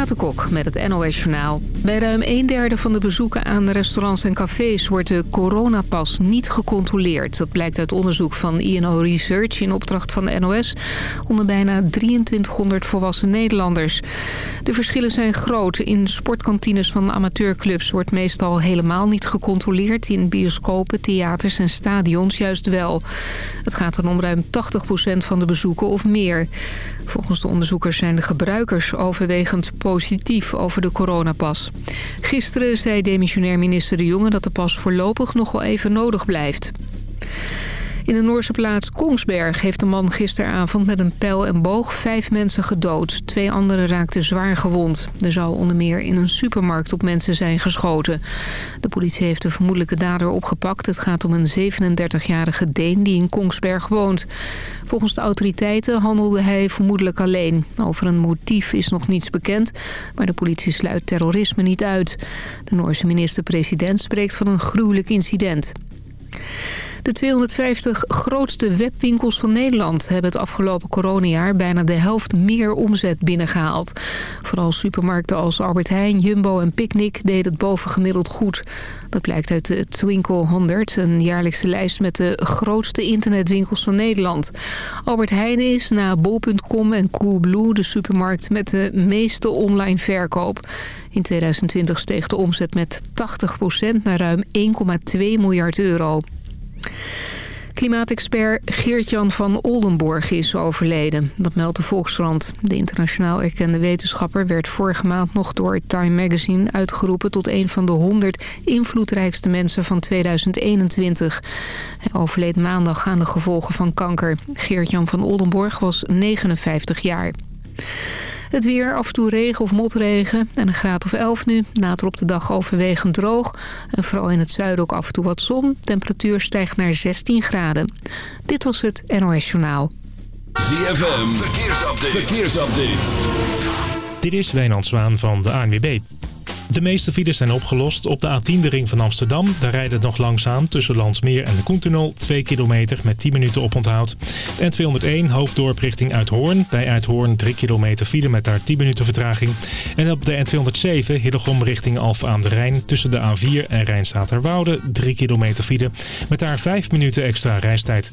Renate met het NOS Journaal. Bij ruim een derde van de bezoeken aan restaurants en cafés... wordt de coronapas niet gecontroleerd. Dat blijkt uit onderzoek van INO Research in opdracht van de NOS... onder bijna 2300 volwassen Nederlanders. De verschillen zijn groot. In sportkantines van amateurclubs wordt meestal helemaal niet gecontroleerd. In bioscopen, theaters en stadions juist wel. Het gaat dan om ruim 80% van de bezoeken of meer. Volgens de onderzoekers zijn de gebruikers overwegend positief over de coronapas. Gisteren zei demissionair minister De Jonge dat de pas voorlopig nog wel even nodig blijft. In de Noorse plaats Kongsberg heeft een man gisteravond met een pijl en boog vijf mensen gedood. Twee anderen raakten zwaar gewond. Er zou onder meer in een supermarkt op mensen zijn geschoten. De politie heeft de vermoedelijke dader opgepakt. Het gaat om een 37-jarige Deen die in Kongsberg woont. Volgens de autoriteiten handelde hij vermoedelijk alleen. Over een motief is nog niets bekend, maar de politie sluit terrorisme niet uit. De Noorse minister-president spreekt van een gruwelijk incident. De 250 grootste webwinkels van Nederland hebben het afgelopen coronajaar bijna de helft meer omzet binnengehaald. Vooral supermarkten als Albert Heijn, Jumbo en Picnic deden het bovengemiddeld goed. Dat blijkt uit de Twinkle 100, een jaarlijkse lijst met de grootste internetwinkels van Nederland. Albert Heijn is na bol.com en Coolblue de supermarkt met de meeste online verkoop. In 2020 steeg de omzet met 80% naar ruim 1,2 miljard euro. Klimaatexpert Geert-Jan van Oldenborg is overleden. Dat meldt de Volkskrant. De internationaal erkende wetenschapper werd vorige maand nog door Time Magazine uitgeroepen... tot een van de 100 invloedrijkste mensen van 2021. Hij overleed maandag aan de gevolgen van kanker. Geert-Jan van Oldenborg was 59 jaar. Het weer, af en toe regen of motregen en een graad of 11 nu. Later op de dag overwegend droog. En vooral in het zuiden ook af en toe wat zon. Temperatuur stijgt naar 16 graden. Dit was het NOS Journaal. ZFM, verkeersupdate. verkeersupdate. Dit is Wijnand Zwaan van de ANWB. De meeste files zijn opgelost. Op de A10 de ring van Amsterdam. Daar rijdt het nog langzaam tussen Landsmeer en de Koentunnel. 2 kilometer met 10 minuten oponthoud. De N201 hoofddorp richting Uithoorn. Bij Uithoorn 3 kilometer file met daar 10 minuten vertraging. En op de N207 Hillegom richting Alphen aan de Rijn. Tussen de A4 en Rijnstaterwoude 3 kilometer file. Met daar 5 minuten extra reistijd.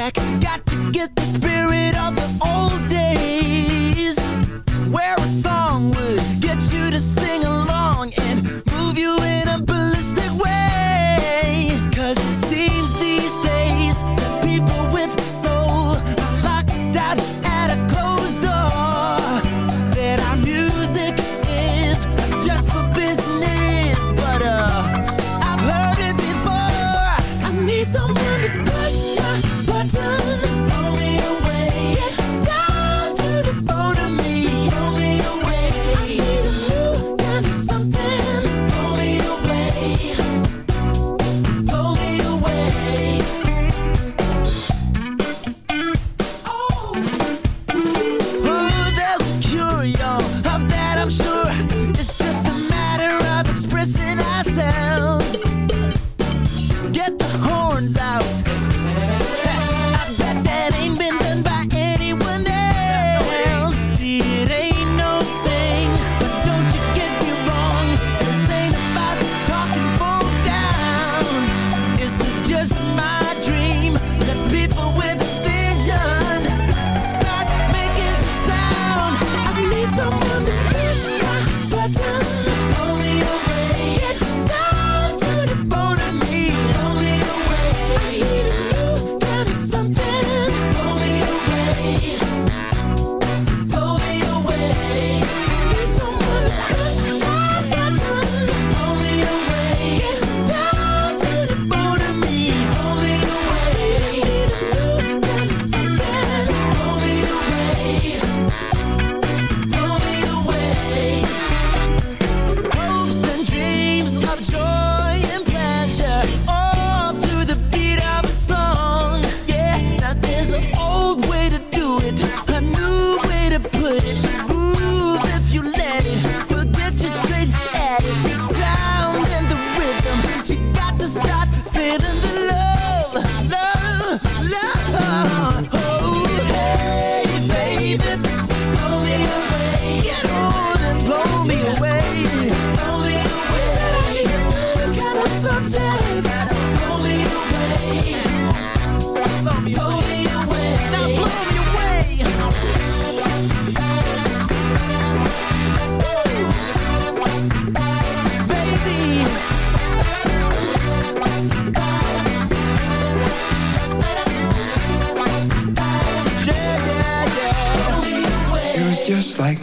back. Got to get the spirit of the old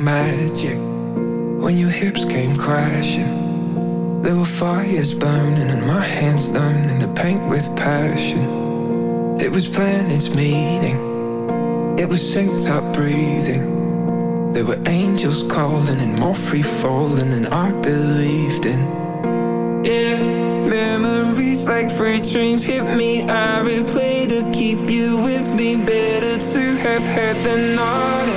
magic when your hips came crashing. There were fires burning and my hands learning to paint with passion. It was planets meeting, it was synced up breathing. There were angels calling and more free falling than I believed in. Yeah, memories like freight trains hit me. I replay to keep you with me. Better to have had than not.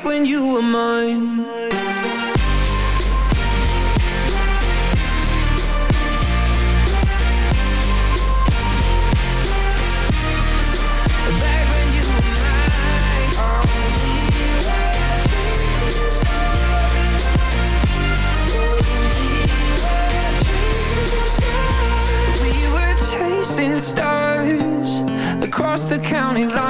Back when you were mine. We were chasing stars across the county line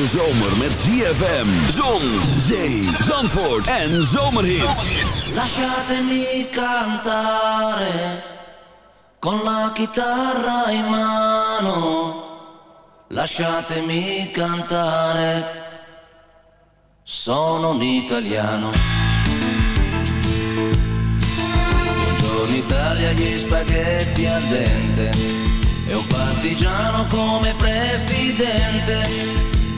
hete zomer met ZFM, zon, zee, zandvoort en zomerhits. Lasciatemi cantare con la chitarra in mano. Lasciatemi cantare, sono un italiano. Buongiorno Italia, gli spaghetti al dente. E un partigiano come presidente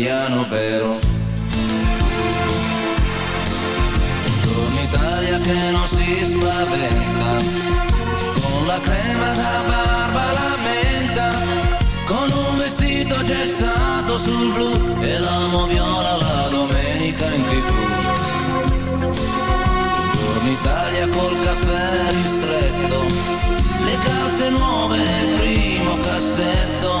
italiano vero. Un'Italia che non si spaventa, con la crema da barba la menta, con un vestito gessato sul blu. E l'amo viola la domenica in tv. In Italia col caffè ristretto, le calze nuove nel primo cassetto,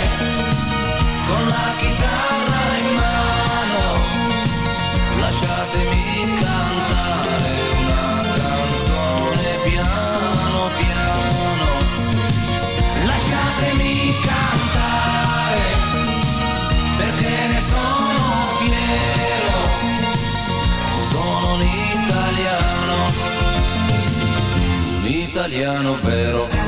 italiano vero.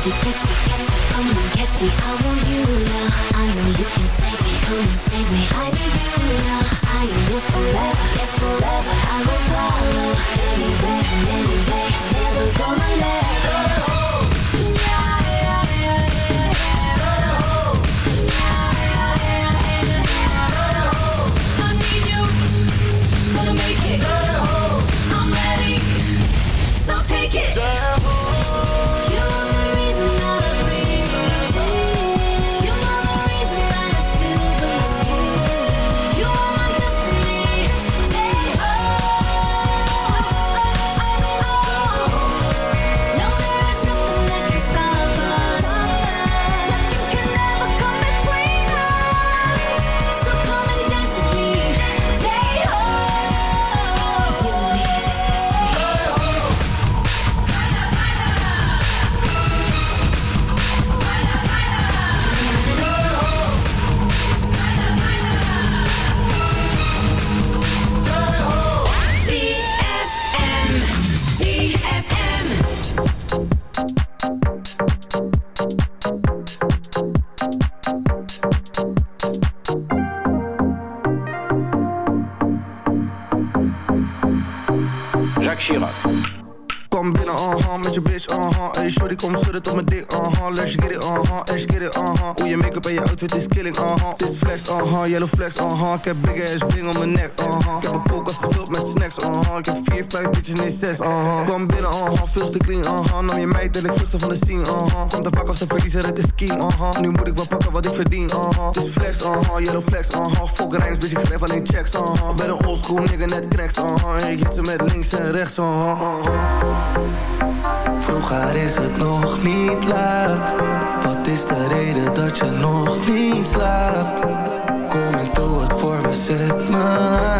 catch me, catch me, catch me, come on, catch me. I want you now. I know you can save me, come and save me. I need you now. I am yours forever, yes forever. I will follow anywhere, anywhere, never gonna let go. with this killing, uh-huh. Uh-huh, yellow flex, uh-huh. Ik heb big ass bling om mijn nek, uh-huh. Ik heb een koelkast gevuld met snacks, uh-huh. Ik heb vier, vijf bitches, nee zes, uh-huh. Kom binnen, uh-huh, veel te clean, uh-huh. Nam je meid en ik vluchtte van de scene, uh-huh. Komt te vaak als een verliezer uit de scheme, uh-huh. Nu moet ik wel pakken wat ik verdien, uh-huh. Dit flex, uh-huh, yellow flex, uh-huh. Fuck rijms, bitch, ik schrijf alleen checks, uh-huh. Ben een oldschool nigga, net cracks, uh-huh. Ik hit ze met links en rechts, uh-huh, uh-huh. Vroeger is het nog niet laat. Wat is de reden dat je nog niet slaapt? took my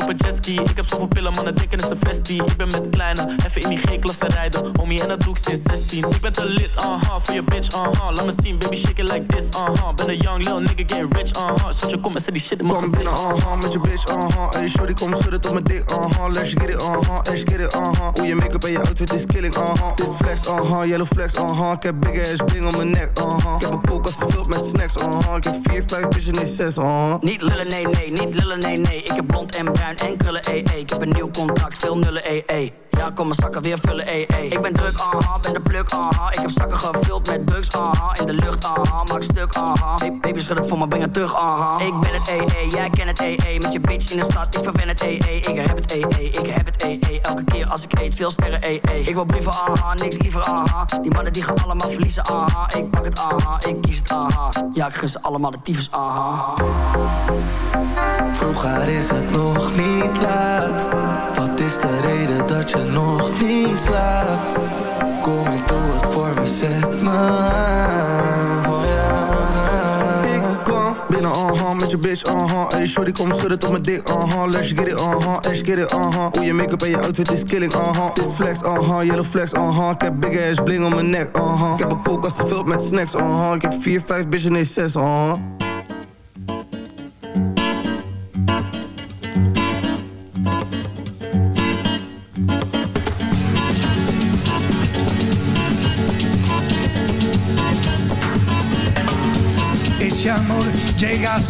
op een jetski. Ik heb zoveel pillen, mannen denken is een vestie Ik ben met kleine, even in die G-klasse rijden. Homie, en dat doe ik sinds 16 Ik ben te lit, uh-huh, voor je bitch, uh-huh Laat me zien, baby, shake it like this, uh-huh Ben een young lil nigga, get rich, uh-huh Zet je kom en zet die shit in mijn Kom binnen, uh-huh, met je bitch, uh-huh Hey, shorty, kom schudden tot mijn dik, uh-huh Let's get it, uh-huh, let's get it, uh-huh Hoe je make-up en je outfit is killing, uh-huh Dit flex, uh-huh, yellow flex, uh-huh Ik heb big ass bling om mijn nek, uh-huh Ik heb een koelkast gevuld met snacks, uh-huh Ik heb vier, vijf bitches, nee zes, uh-huh Niet lullen, nee, nee, niet lullen, nee, nee. Ik heb blond en bruin en krullen, ee. Ik heb een nieuw contract, veel nullen, ee. Ja, kom mijn zakken weer vullen, ee. Ik ben druk, aha, ben de pluk, aha. Ik heb zakken gevuld met drugs, aha. In de lucht, aha, maak stuk, aha. Baby, schud het voor me, breng het terug, aha. Ik ben het, ee, jij kent het, ee. Met je bitch in de stad, ik verwen het, ee. Ik heb het, ee, ik heb het, ee. Elke keer als ik eet, veel sterren, ee, ee. Ik wil brieven, aha, niks liever, aha. Die mannen die gaan allemaal verliezen, aha. Ik pak het, aha, ik kies het, aha. Ja, ik gun ze allemaal de tyfus, aha. Vroeger is het nog niet laat. Wat is de reden dat je nog niet slaapt? Kom en doe het voor me, zet me oh. Ik kom binnen, uh-huh, met je bitch, uh-huh Hey, shorty, kom schudden tot mijn dik, uh-huh Let's get it, uh-huh, let's get it, uh-huh Hoe je make-up en je outfit is killing, uh-huh Dit flex, uh-huh, yellow flex, uh-huh Ik heb big ass bling om mijn nek, uh-huh Ik heb een koelkast gevuld met snacks, uh-huh Ik heb vier, vijf bitches, nee zes, uh-huh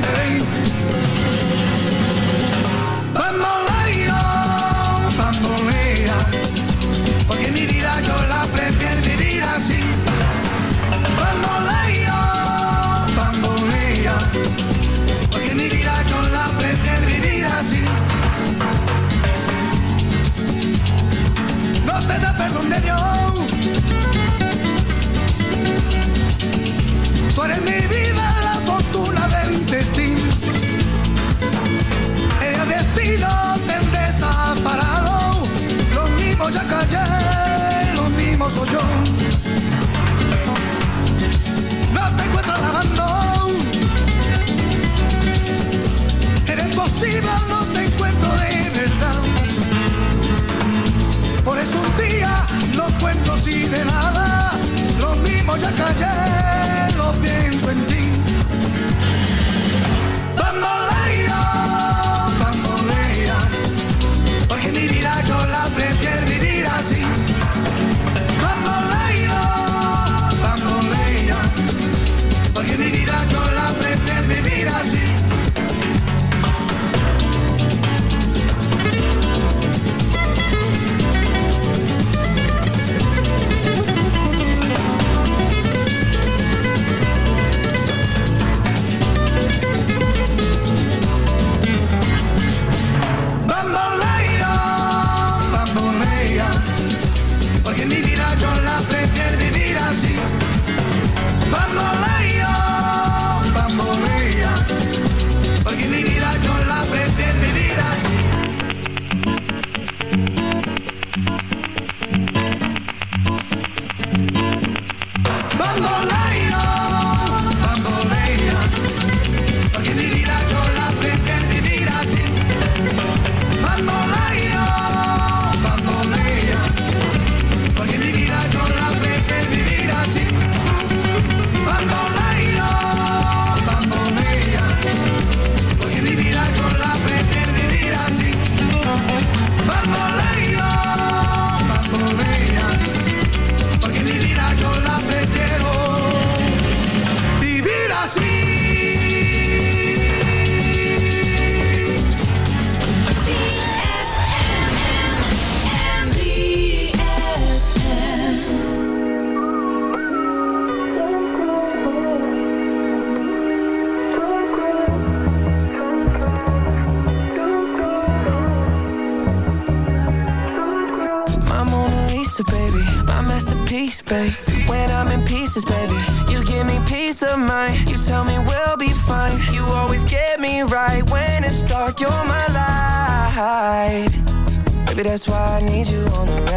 ven. Bamboleo, bambolea, porque mi vida yo la prefiero vivir así. Bamboleo, bambolea, porque mi vida yo la prefiero vivir así. no te da perdón de Dios. Tú eres mi vida,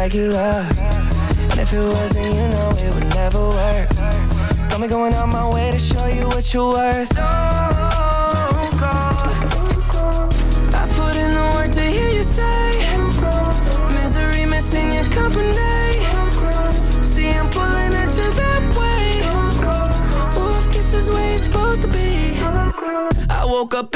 regular. And if it wasn't, you know it would never work. Got me going out my way to show you what you're worth. Don't go. I put in the work to hear you say Misery missing your company See I'm pulling at you that way this is where you're supposed to be I woke up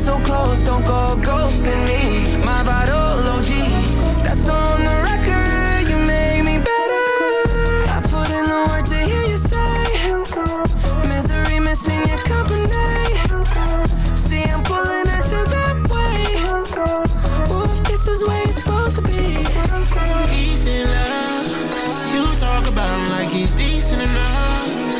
so close, don't go ghosting me My vital OG That's on the record, you made me better I put in the work to hear you say Misery missing your company See, I'm pulling at you that way if this is where you're supposed to be Decent love. You talk about him like he's decent enough.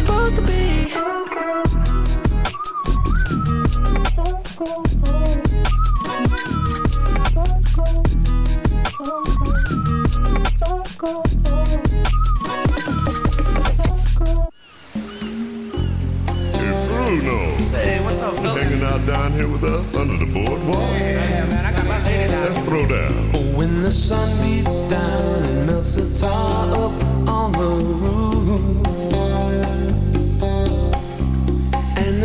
supposed to be Bruno. Say, what's up, fellas? Hanging out down here with us under the boardwalk. Yeah, man, I got my lady down Let's throw down. Oh, when the sun beats down and melts the tar up on the roof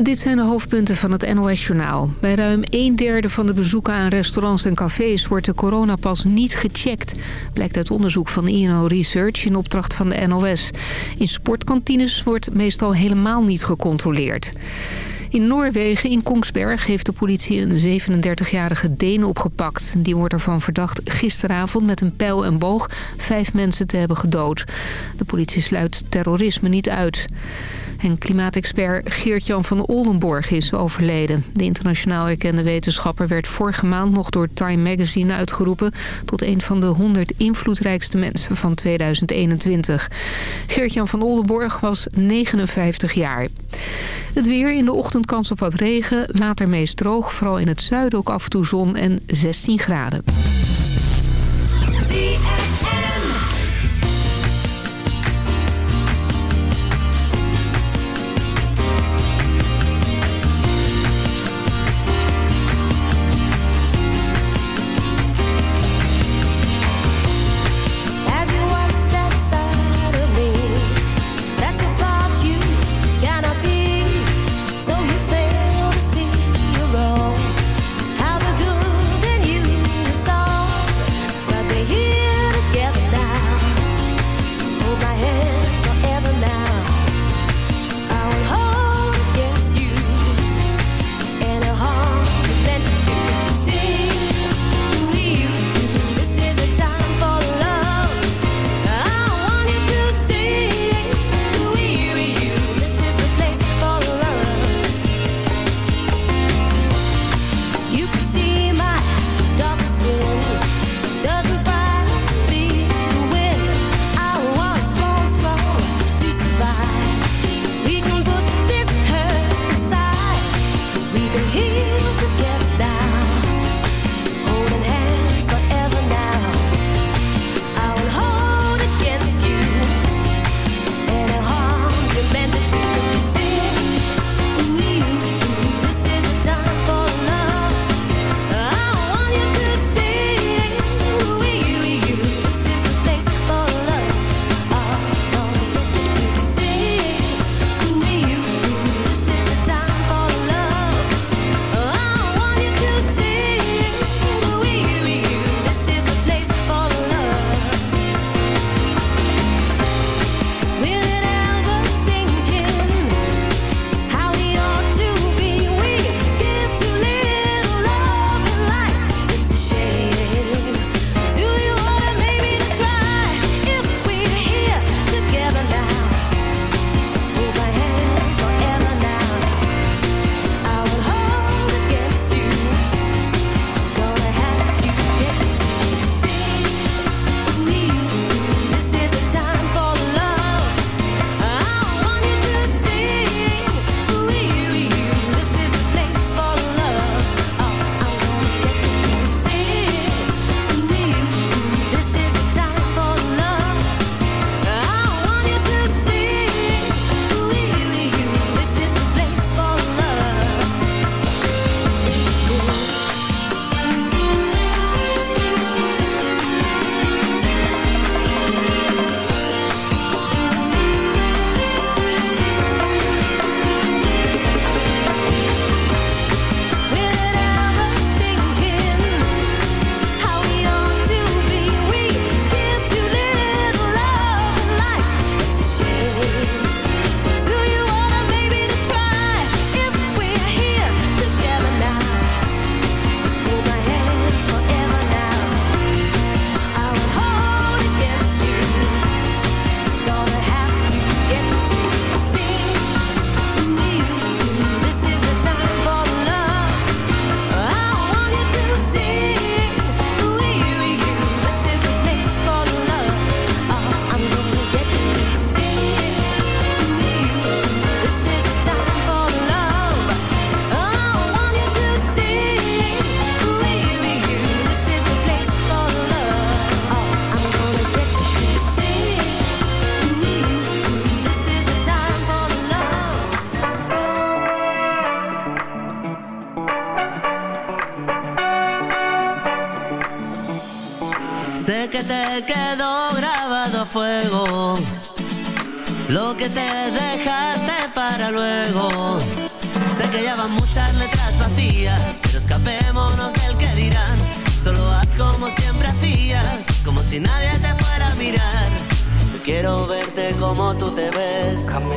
dit zijn de hoofdpunten van het NOS-journaal. Bij ruim een derde van de bezoeken aan restaurants en cafés... wordt de coronapas niet gecheckt, blijkt uit onderzoek van INO Research... in opdracht van de NOS. In sportkantines wordt meestal helemaal niet gecontroleerd. In Noorwegen, in Kongsberg, heeft de politie een 37-jarige Deen opgepakt. Die wordt ervan verdacht gisteravond met een pijl en boog vijf mensen te hebben gedood. De politie sluit terrorisme niet uit. En klimaatexpert Geert-Jan van Oldenborg is overleden. De internationaal erkende wetenschapper werd vorige maand nog door Time Magazine uitgeroepen... tot een van de 100 invloedrijkste mensen van 2021. Geert-Jan van Oldenborg was 59 jaar. Het weer in de ochtend kans op wat regen, later meest droog. Vooral in het zuiden ook af en toe zon en 16 graden.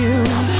You.